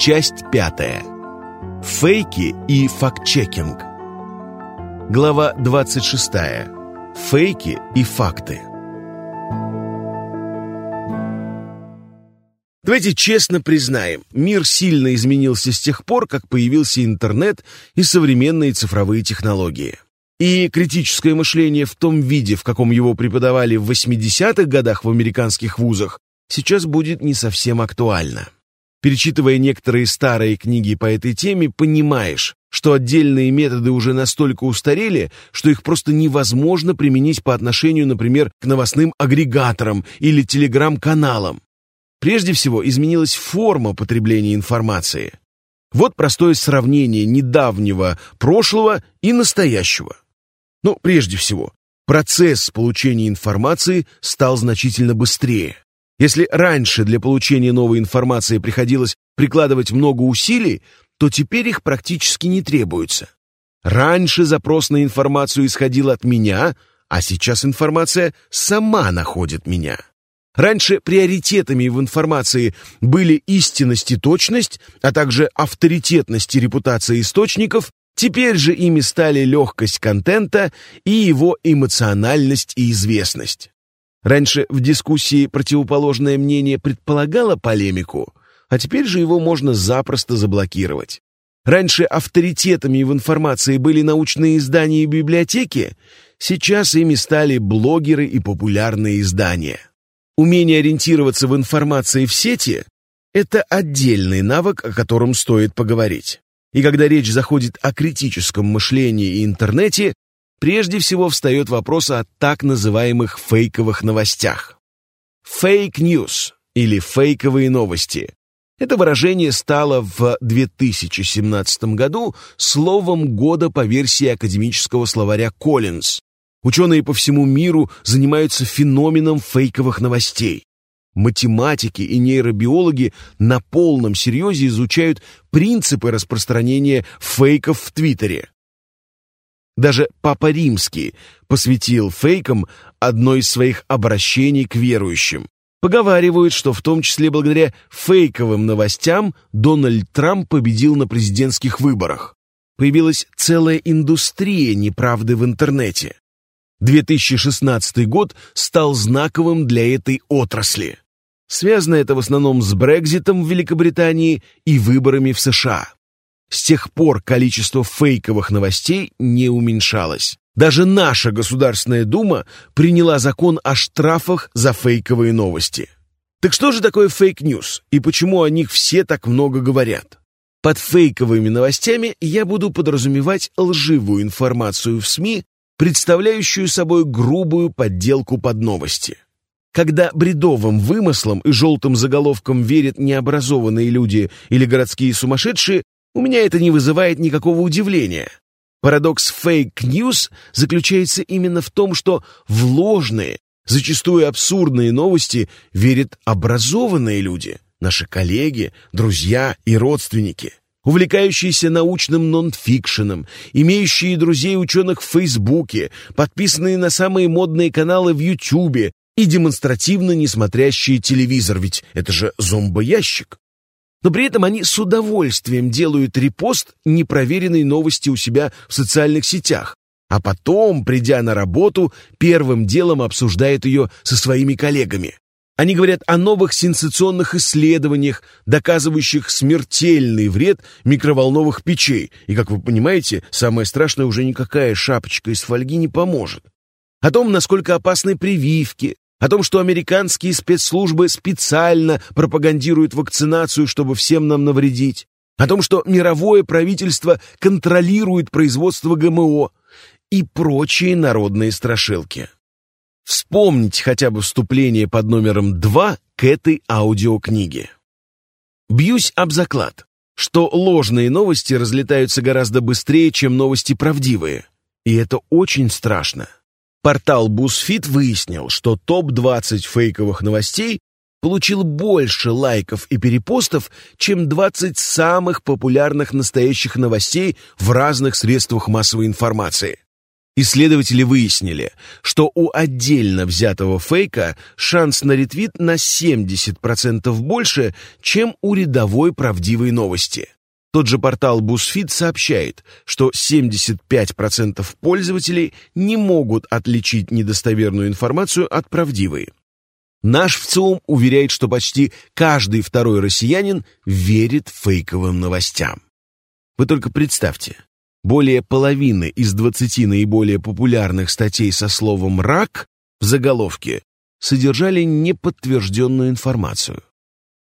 Часть пятая. Фейки и факт-чекинг. Глава 26. Фейки и факты. Давайте честно признаем, мир сильно изменился с тех пор, как появился интернет и современные цифровые технологии. И критическое мышление в том виде, в каком его преподавали в 80-х годах в американских вузах, сейчас будет не совсем актуально. Перечитывая некоторые старые книги по этой теме, понимаешь, что отдельные методы уже настолько устарели, что их просто невозможно применить по отношению, например, к новостным агрегаторам или телеграм-каналам. Прежде всего, изменилась форма потребления информации. Вот простое сравнение недавнего прошлого и настоящего. Но прежде всего, процесс получения информации стал значительно быстрее. Если раньше для получения новой информации приходилось прикладывать много усилий, то теперь их практически не требуется. Раньше запрос на информацию исходил от меня, а сейчас информация сама находит меня. Раньше приоритетами в информации были истинность и точность, а также авторитетность и репутация источников, теперь же ими стали легкость контента и его эмоциональность и известность. Раньше в дискуссии противоположное мнение предполагало полемику, а теперь же его можно запросто заблокировать. Раньше авторитетами в информации были научные издания и библиотеки, сейчас ими стали блогеры и популярные издания. Умение ориентироваться в информации в сети – это отдельный навык, о котором стоит поговорить. И когда речь заходит о критическом мышлении и интернете, прежде всего встает вопрос о так называемых фейковых новостях. Fake news или фейковые новости. Это выражение стало в 2017 году словом года по версии академического словаря Коллинз. Ученые по всему миру занимаются феноменом фейковых новостей. Математики и нейробиологи на полном серьезе изучают принципы распространения фейков в Твиттере. Даже Папа Римский посвятил фейкам одно из своих обращений к верующим. Поговаривают, что в том числе благодаря фейковым новостям Дональд Трамп победил на президентских выборах. Появилась целая индустрия неправды в интернете. 2016 год стал знаковым для этой отрасли. Связано это в основном с Брекзитом в Великобритании и выборами в США. С тех пор количество фейковых новостей не уменьшалось. Даже наша Государственная Дума приняла закон о штрафах за фейковые новости. Так что же такое fake news и почему о них все так много говорят? Под фейковыми новостями я буду подразумевать лживую информацию в СМИ, представляющую собой грубую подделку под новости. Когда бредовым вымыслам и желтым заголовкам верят необразованные люди или городские сумасшедшие, у меня это не вызывает никакого удивления. Парадокс fake news заключается именно в том, что в ложные, зачастую абсурдные новости верят образованные люди, наши коллеги, друзья и родственники, увлекающиеся научным нонфикшеном, имеющие друзей ученых в Фейсбуке, подписанные на самые модные каналы в Ютубе и демонстративно не смотрящие телевизор, ведь это же зомбоящик но при этом они с удовольствием делают репост непроверенной новости у себя в социальных сетях, а потом, придя на работу, первым делом обсуждают ее со своими коллегами. Они говорят о новых сенсационных исследованиях, доказывающих смертельный вред микроволновых печей. И, как вы понимаете, самое страшное уже никакая шапочка из фольги не поможет. О том, насколько опасны прививки, о том, что американские спецслужбы специально пропагандируют вакцинацию, чтобы всем нам навредить, о том, что мировое правительство контролирует производство ГМО и прочие народные страшилки. Вспомните хотя бы вступление под номером 2 к этой аудиокниге. Бьюсь об заклад, что ложные новости разлетаются гораздо быстрее, чем новости правдивые. И это очень страшно. Портал BuzzFeed выяснил, что топ-20 фейковых новостей получил больше лайков и перепостов, чем 20 самых популярных настоящих новостей в разных средствах массовой информации. Исследователи выяснили, что у отдельно взятого фейка шанс на ретвит на 70% больше, чем у рядовой правдивой новости. Тот же портал BuzzFeed сообщает, что 75% пользователей не могут отличить недостоверную информацию от правдивой. Наш ВЦИОМ уверяет, что почти каждый второй россиянин верит фейковым новостям. Вы только представьте, более половины из 20 наиболее популярных статей со словом «рак» в заголовке содержали неподтвержденную информацию.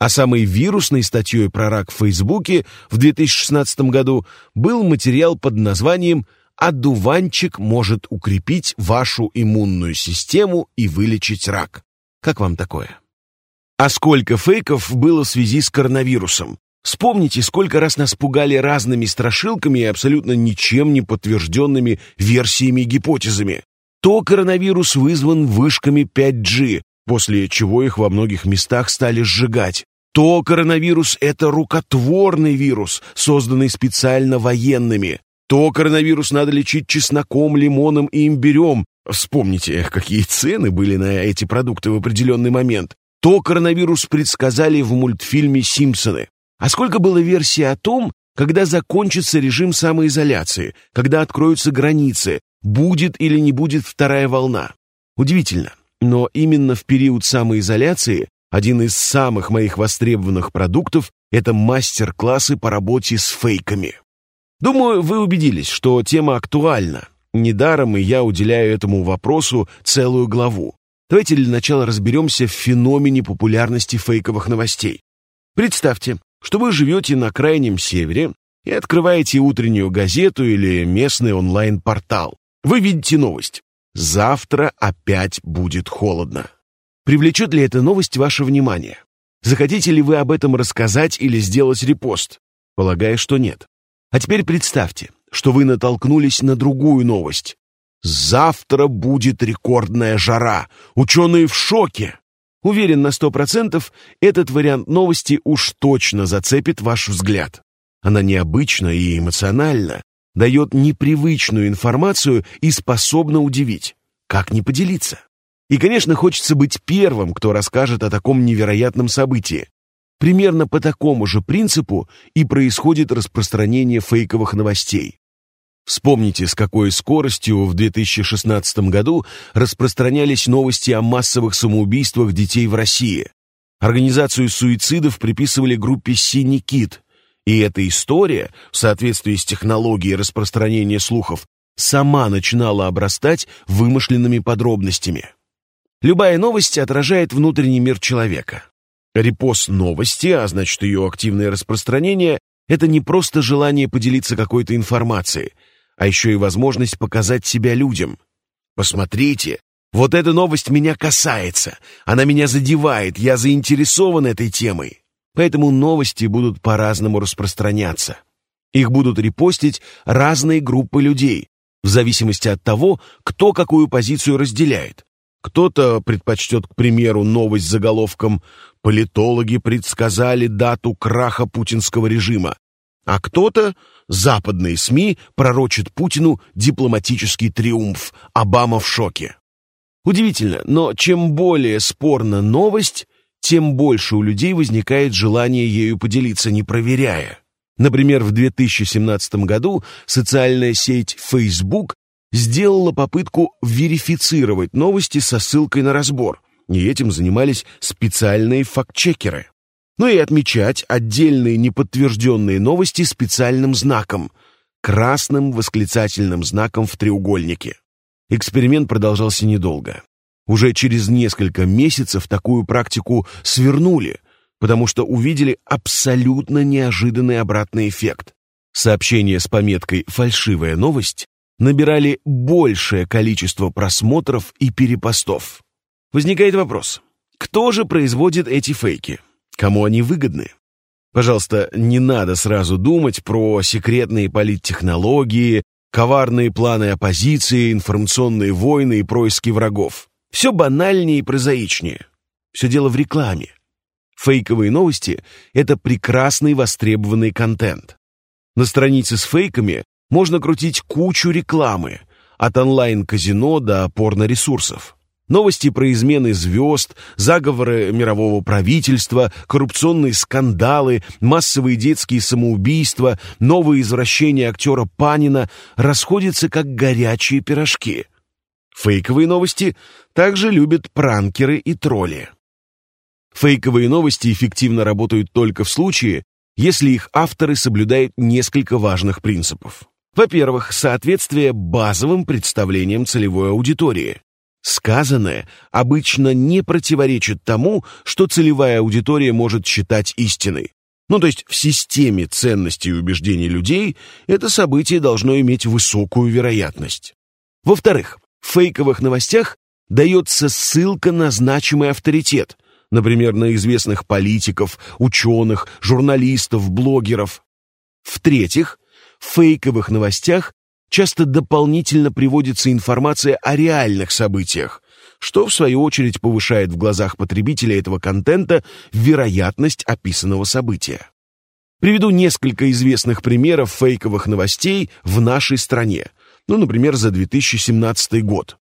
А самой вирусной статьей про рак в Фейсбуке в 2016 году был материал под названием «Одуванчик может укрепить вашу иммунную систему и вылечить рак». Как вам такое? А сколько фейков было в связи с коронавирусом? Вспомните, сколько раз нас пугали разными страшилками и абсолютно ничем не подтвержденными версиями и гипотезами. То коронавирус вызван вышками 5G, после чего их во многих местах стали сжигать. То коронавирус — это рукотворный вирус, созданный специально военными. То коронавирус надо лечить чесноком, лимоном и имбирем. Вспомните, какие цены были на эти продукты в определенный момент. То коронавирус предсказали в мультфильме «Симпсоны». А сколько было версий о том, когда закончится режим самоизоляции, когда откроются границы, будет или не будет вторая волна. Удивительно, но именно в период самоизоляции один из самых моих востребованных продуктов – это мастер-классы по работе с фейками. Думаю, вы убедились, что тема актуальна. Недаром и я уделяю этому вопросу целую главу. Давайте для начала разберемся в феномене популярности фейковых новостей. Представьте, что вы живете на крайнем севере и открываете утреннюю газету или местный онлайн-портал. Вы видите новость. Завтра опять будет холодно. Привлечет ли эта новость ваше внимание? Захотите ли вы об этом рассказать или сделать репост? Полагаю, что нет. А теперь представьте, что вы натолкнулись на другую новость. Завтра будет рекордная жара. Ученые в шоке. Уверен на сто процентов, этот вариант новости уж точно зацепит ваш взгляд. Она необычна и эмоциональна, дает непривычную информацию и способна удивить. Как не поделиться? И, конечно, хочется быть первым, кто расскажет о таком невероятном событии. Примерно по такому же принципу и происходит распространение фейковых новостей. Вспомните, с какой скоростью в 2016 году распространялись новости о массовых самоубийствах детей в России. Организацию суицидов приписывали группе «Синий кит», и эта история, в соответствии с технологией распространения слухов, сама начинала обрастать вымышленными подробностями. Любая новость отражает внутренний мир человека. Репост новости, а значит ее активное распространение, это не просто желание поделиться какой-то информацией – а еще и возможность показать себя людям. Посмотрите, вот эта новость меня касается, она меня задевает, я заинтересован этой темой. Поэтому новости будут по-разному распространяться. Их будут репостить разные группы людей, в зависимости от того, кто какую позицию разделяет. Кто-то предпочтет, к примеру, новость с заголовком «Политологи предсказали дату краха путинского режима», а кто-то Западные СМИ пророчат Путину дипломатический триумф. Обама в шоке. Удивительно, но чем более спорна новость, тем больше у людей возникает желание ею поделиться, не проверяя. Например, в 2017 году социальная сеть Facebook сделала попытку верифицировать новости со ссылкой на разбор, и этим занимались специальные фактчекеры но и отмечать отдельные неподтвержденные новости специальным знаком — красным восклицательным знаком в треугольнике. Эксперимент продолжался недолго. Уже через несколько месяцев такую практику свернули, потому что увидели абсолютно неожиданный обратный эффект. Сообщения с пометкой «фальшивая новость» набирали большее количество просмотров и перепостов. Возникает вопрос, кто же производит эти фейки? Кому они выгодны? Пожалуйста, не надо сразу думать про секретные политтехнологии, коварные планы оппозиции, информационные войны и происки врагов. Все банальнее и прозаичнее. Все дело в рекламе. Фейковые новости — это прекрасный востребованный контент. На странице с фейками можно крутить кучу рекламы, от онлайн-казино до порно-ресурсов. Новости про измены звезд, заговоры мирового правительства, коррупционные скандалы, массовые детские самоубийства, новые извращения актера Панина расходятся как горячие пирожки. Фейковые новости также любят пранкеры и тролли. Фейковые новости эффективно работают только в случае, если их авторы соблюдают несколько важных принципов. Во-первых, соответствие базовым представлениям целевой аудитории. Сказанное обычно не противоречит тому, что целевая аудитория может считать истиной. Ну, то есть в системе ценностей и убеждений людей это событие должно иметь высокую вероятность. Во-вторых, в фейковых новостях дается ссылка на значимый авторитет, например, на известных политиков, ученых, журналистов, блогеров. В-третьих, в фейковых новостях часто дополнительно приводится информация о реальных событиях, что, в свою очередь, повышает в глазах потребителя этого контента вероятность описанного события. Приведу несколько известных примеров фейковых новостей в нашей стране, ну, например, за 2017 год.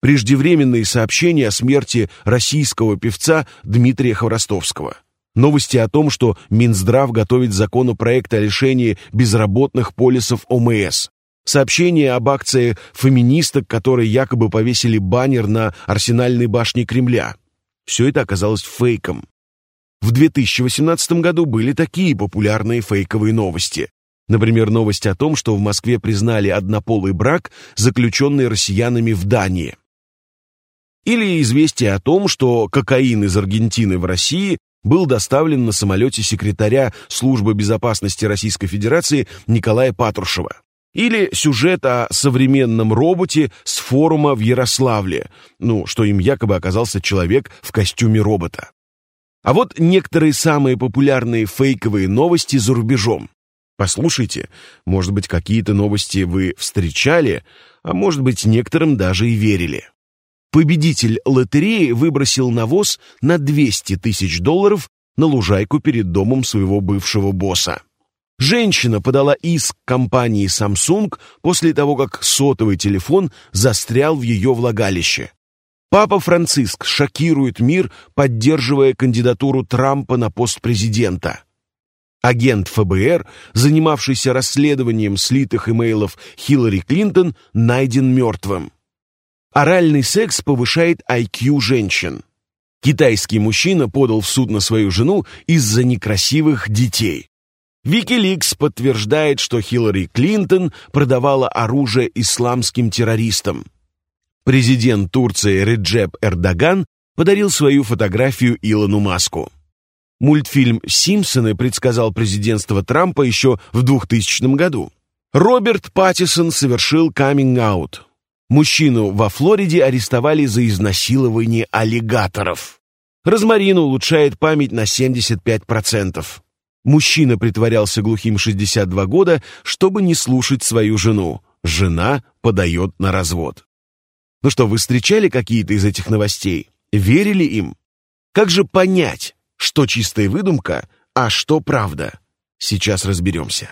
Преждевременные сообщения о смерти российского певца Дмитрия Хворостовского. Новости о том, что Минздрав готовит законопроект о лишении безработных полисов ОМС. Сообщение об акции феминисток, которые якобы повесили баннер на арсенальной башне Кремля. Все это оказалось фейком. В 2018 году были такие популярные фейковые новости. Например, новость о том, что в Москве признали однополый брак, заключенный россиянами в Дании. Или известие о том, что кокаин из Аргентины в России был доставлен на самолете секретаря Службы безопасности Российской Федерации Николая Патрушева. Или сюжет о современном роботе с форума в Ярославле, ну, что им якобы оказался человек в костюме робота. А вот некоторые самые популярные фейковые новости за рубежом. Послушайте, может быть, какие-то новости вы встречали, а может быть, некоторым даже и верили. Победитель лотереи выбросил навоз на 200 тысяч долларов на лужайку перед домом своего бывшего босса. Женщина подала иск компании Samsung после того, как сотовый телефон застрял в ее влагалище. Папа Франциск шокирует мир, поддерживая кандидатуру Трампа на пост президента. Агент ФБР, занимавшийся расследованием слитых имейлов Хиллари Клинтон, найден мертвым. Оральный секс повышает IQ женщин. Китайский мужчина подал в суд на свою жену из-за некрасивых детей. Викиликс подтверждает, что Хиллари Клинтон продавала оружие исламским террористам. Президент Турции Реджеп Эрдоган подарил свою фотографию Илону Маску. Мультфильм «Симпсоны» предсказал президентство Трампа еще в 2000 году. Роберт Паттисон совершил каминг-аут. Мужчину во Флориде арестовали за изнасилование аллигаторов. Розмарин улучшает память на 75%. Мужчина притворялся глухим 62 года, чтобы не слушать свою жену. Жена подает на развод. Ну что, вы встречали какие-то из этих новостей? Верили им? Как же понять, что чистая выдумка, а что правда? Сейчас разберемся.